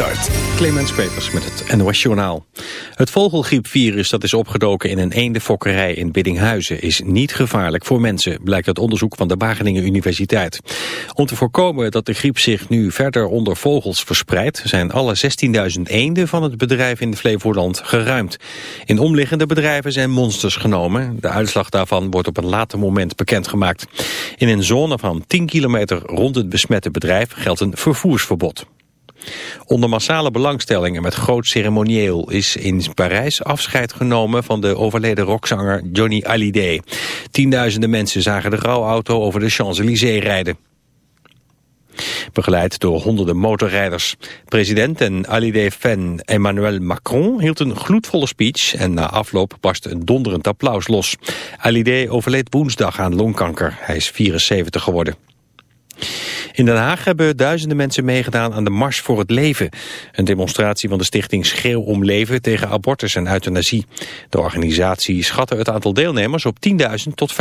Start. Clemens Peters met het NOS Journaal. Het vogelgriepvirus dat is opgedoken in een eendenfokkerij in Biddinghuizen... is niet gevaarlijk voor mensen, blijkt uit onderzoek van de Wageningen Universiteit. Om te voorkomen dat de griep zich nu verder onder vogels verspreidt... zijn alle 16.000 eenden van het bedrijf in Flevoland geruimd. In omliggende bedrijven zijn monsters genomen. De uitslag daarvan wordt op een later moment bekendgemaakt. In een zone van 10 kilometer rond het besmette bedrijf geldt een vervoersverbod. Onder massale belangstelling en met groot ceremonieel is in Parijs afscheid genomen van de overleden rockzanger Johnny Hallyday. Tienduizenden mensen zagen de rouwauto over de Champs-Élysées rijden. Begeleid door honderden motorrijders. President en Hallyday-fan Emmanuel Macron hield een gloedvolle speech... en na afloop barstte een donderend applaus los. Hallyday overleed woensdag aan longkanker. Hij is 74 geworden. In Den Haag hebben duizenden mensen meegedaan aan de Mars voor het Leven. Een demonstratie van de stichting Schreeuw om Leven tegen abortus en euthanasie. De organisatie schatte het aantal deelnemers op 10.000 tot 15.000.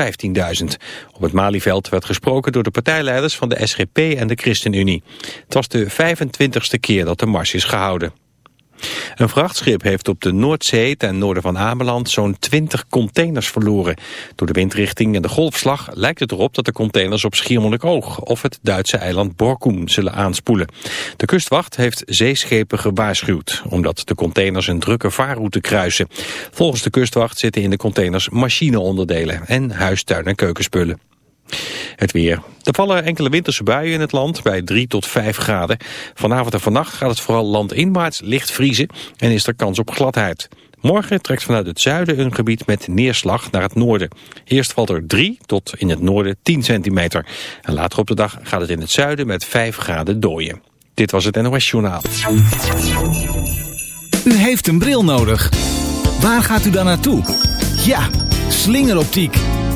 Op het Malieveld werd gesproken door de partijleiders van de SGP en de ChristenUnie. Het was de 25ste keer dat de Mars is gehouden. Een vrachtschip heeft op de Noordzee ten noorden van Ameland zo'n 20 containers verloren. Door de windrichting en de golfslag lijkt het erop dat de containers op Schiermonnikoog of het Duitse eiland Borkum zullen aanspoelen. De kustwacht heeft zeeschepen gewaarschuwd, omdat de containers een drukke vaarroute kruisen. Volgens de kustwacht zitten in de containers machineonderdelen en huistuin- en keukenspullen. Het weer. Er vallen enkele winterse buien in het land bij 3 tot 5 graden. Vanavond en vannacht gaat het vooral landinwaarts licht vriezen en is er kans op gladheid. Morgen trekt vanuit het zuiden een gebied met neerslag naar het noorden. Eerst valt er 3 tot in het noorden 10 centimeter. En later op de dag gaat het in het zuiden met 5 graden dooien. Dit was het NOS Journaal. U heeft een bril nodig. Waar gaat u dan naartoe? Ja, slingeroptiek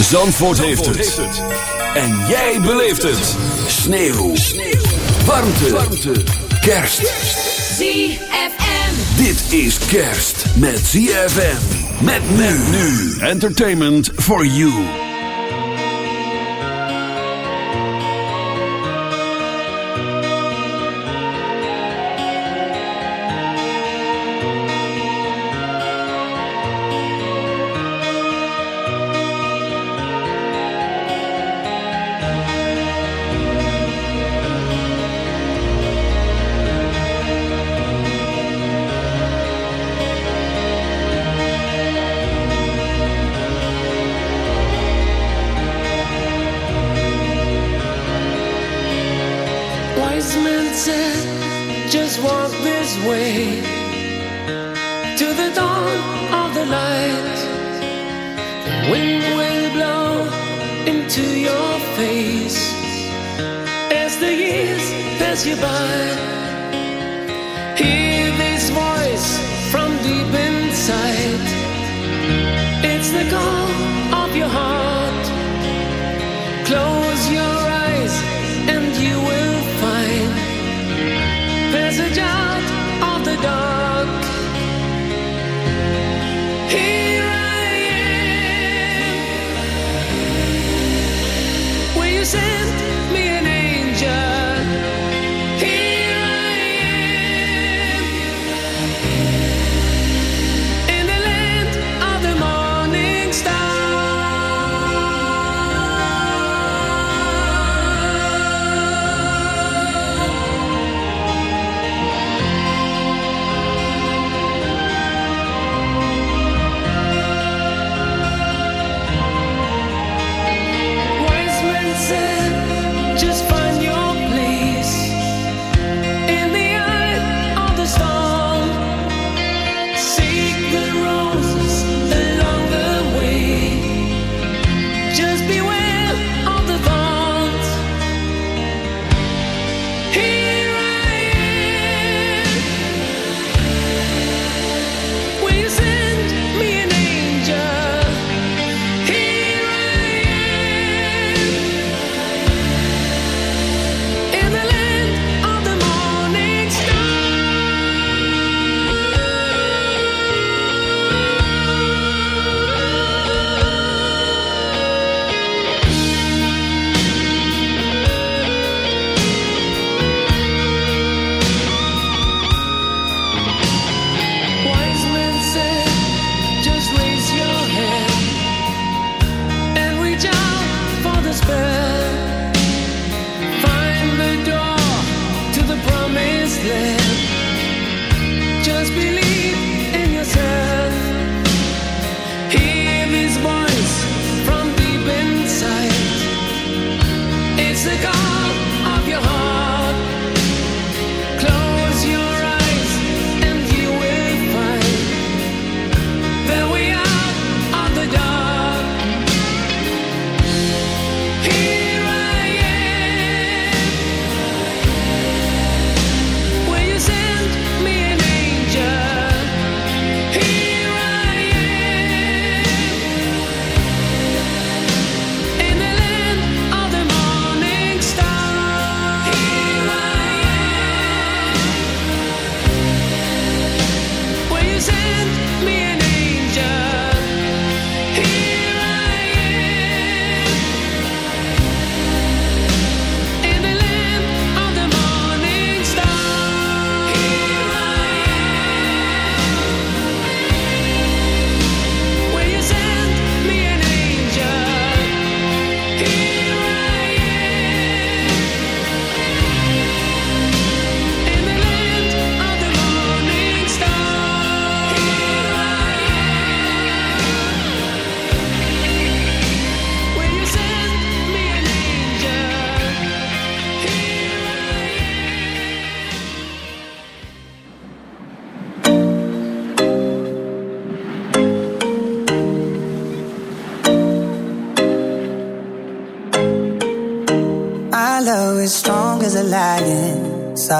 Zandvoort, heeft, het. En jij beleeft het. Sneeuw. Sneeuw. Warmte. Warmte. Kerst. ZFM. Dit is kerst met ZFM. Met men nu. Entertainment for you.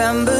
September.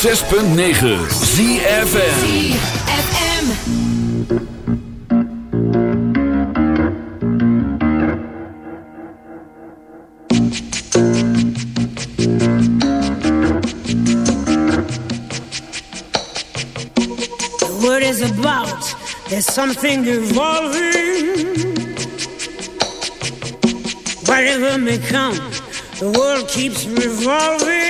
106.9 ZFM. FM. The word is about. There's something evolving. Whatever may come, the world keeps revolving.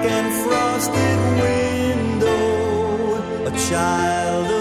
dark and frosted window, a child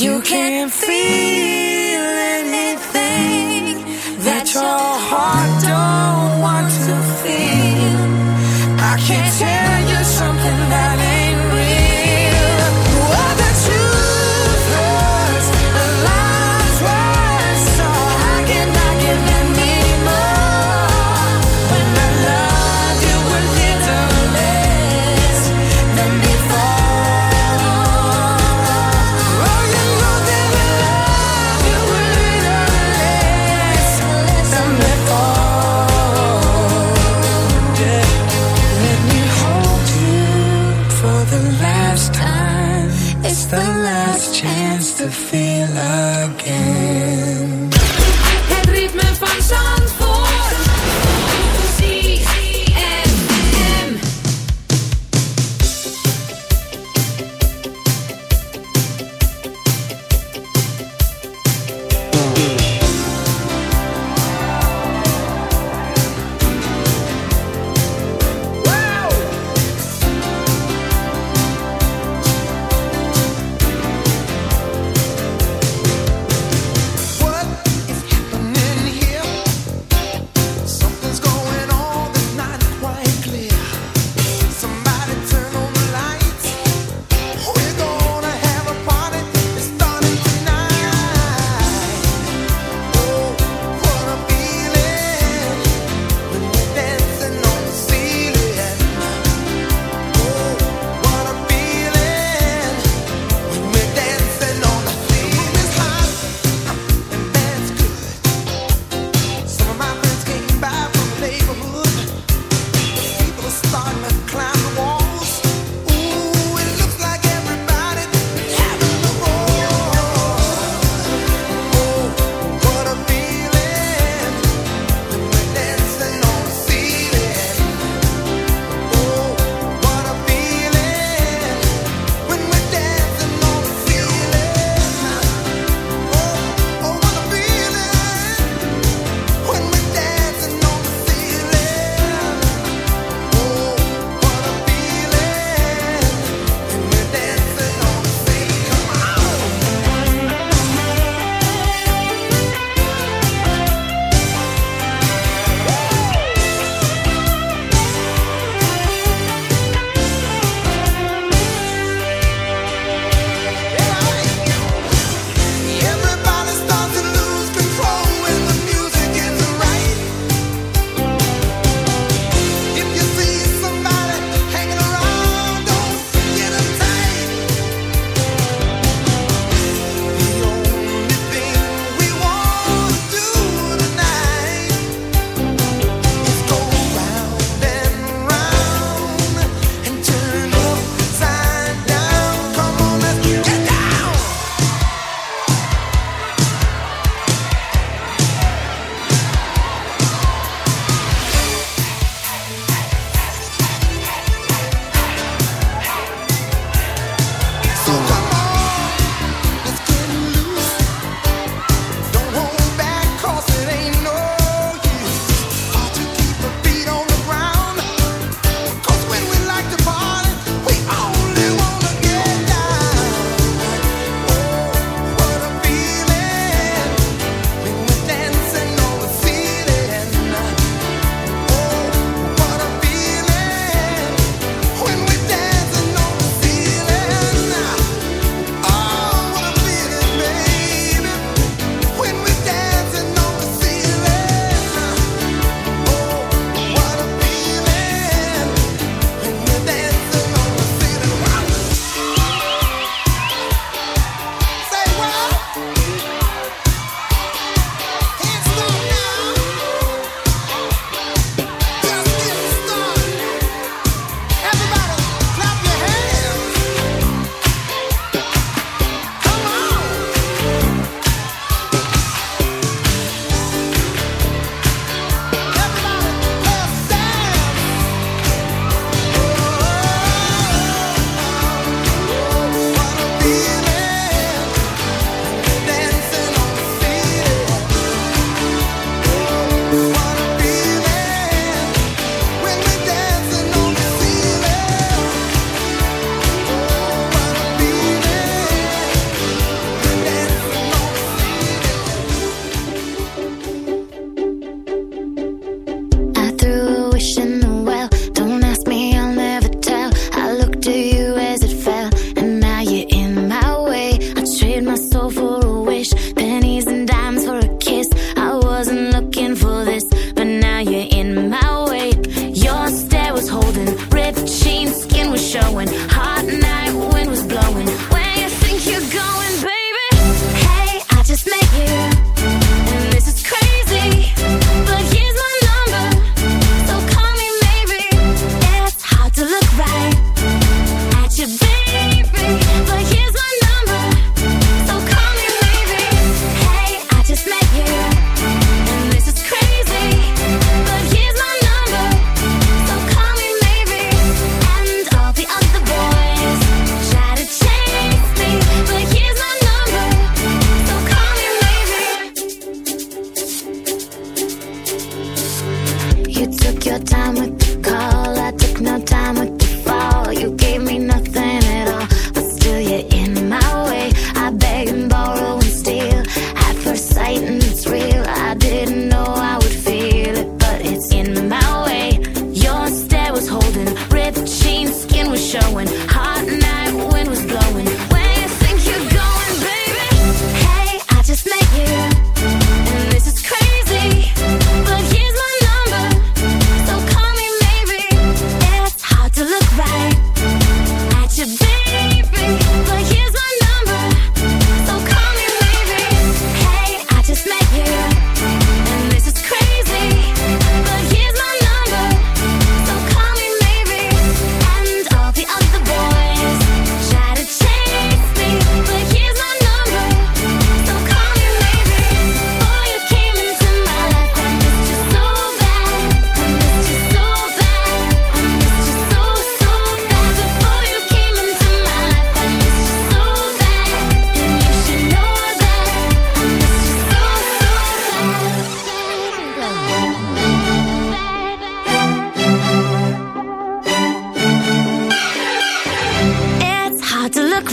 You can't feel anything that your heart don't want to feel. I can't tell you something that.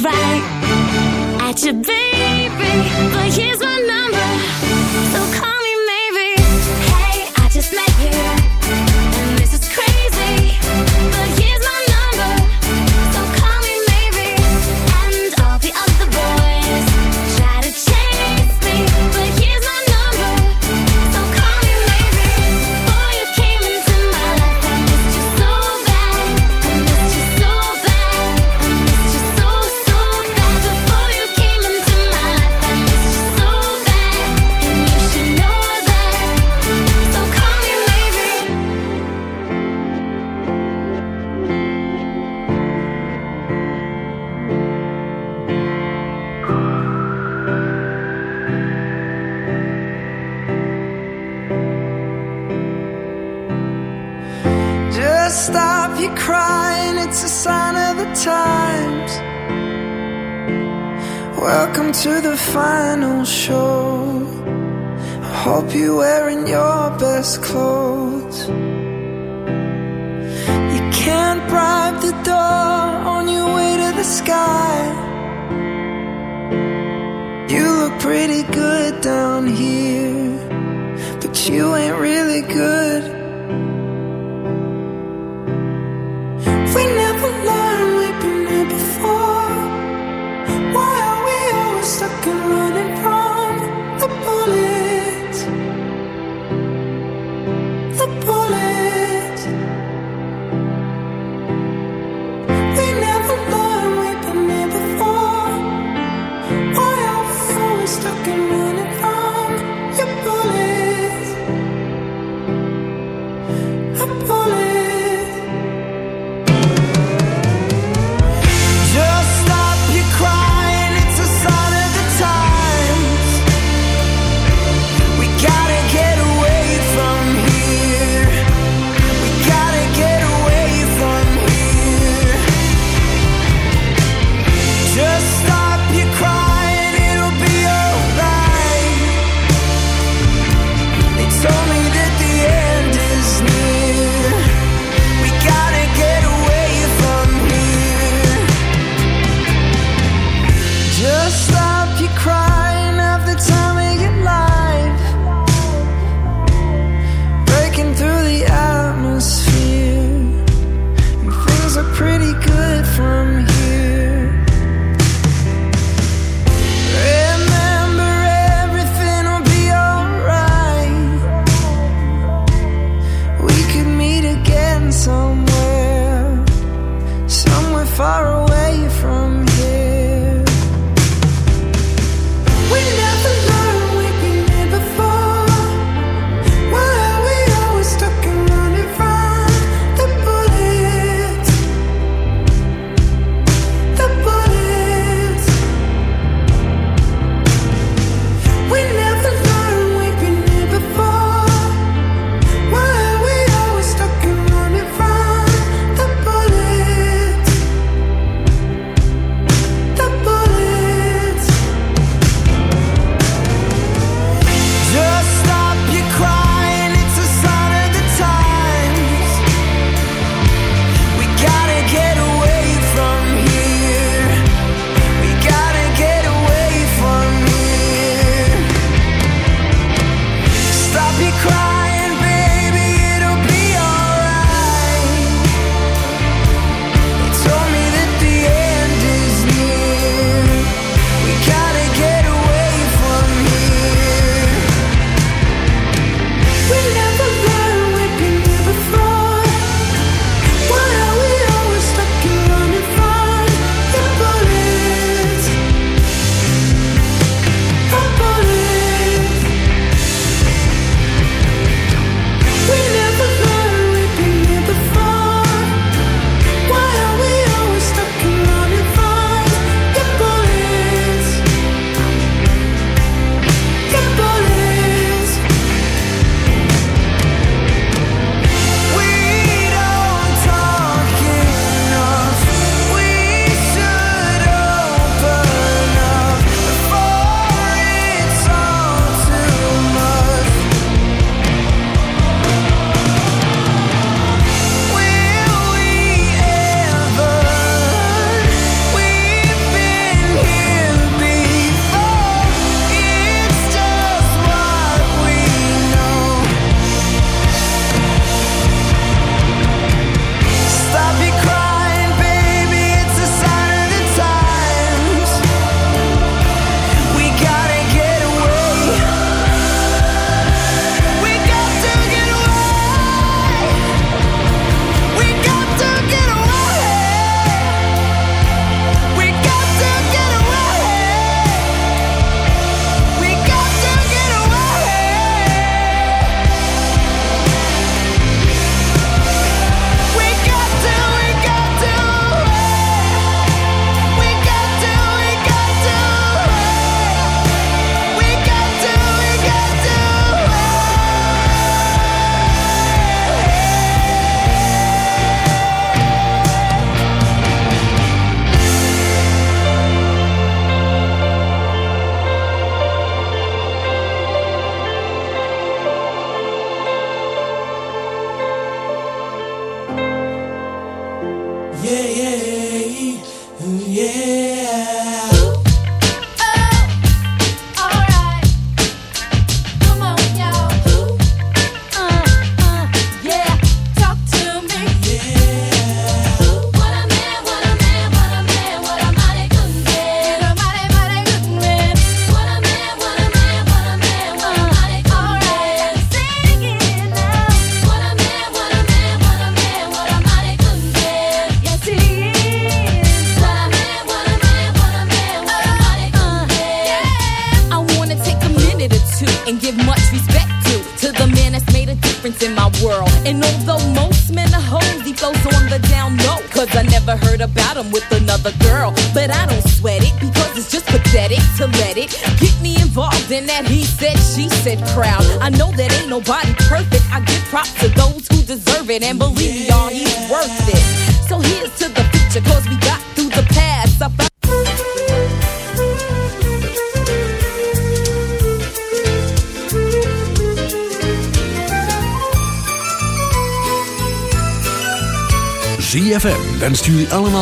Cry at your baby, but here's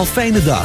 fijne dagen.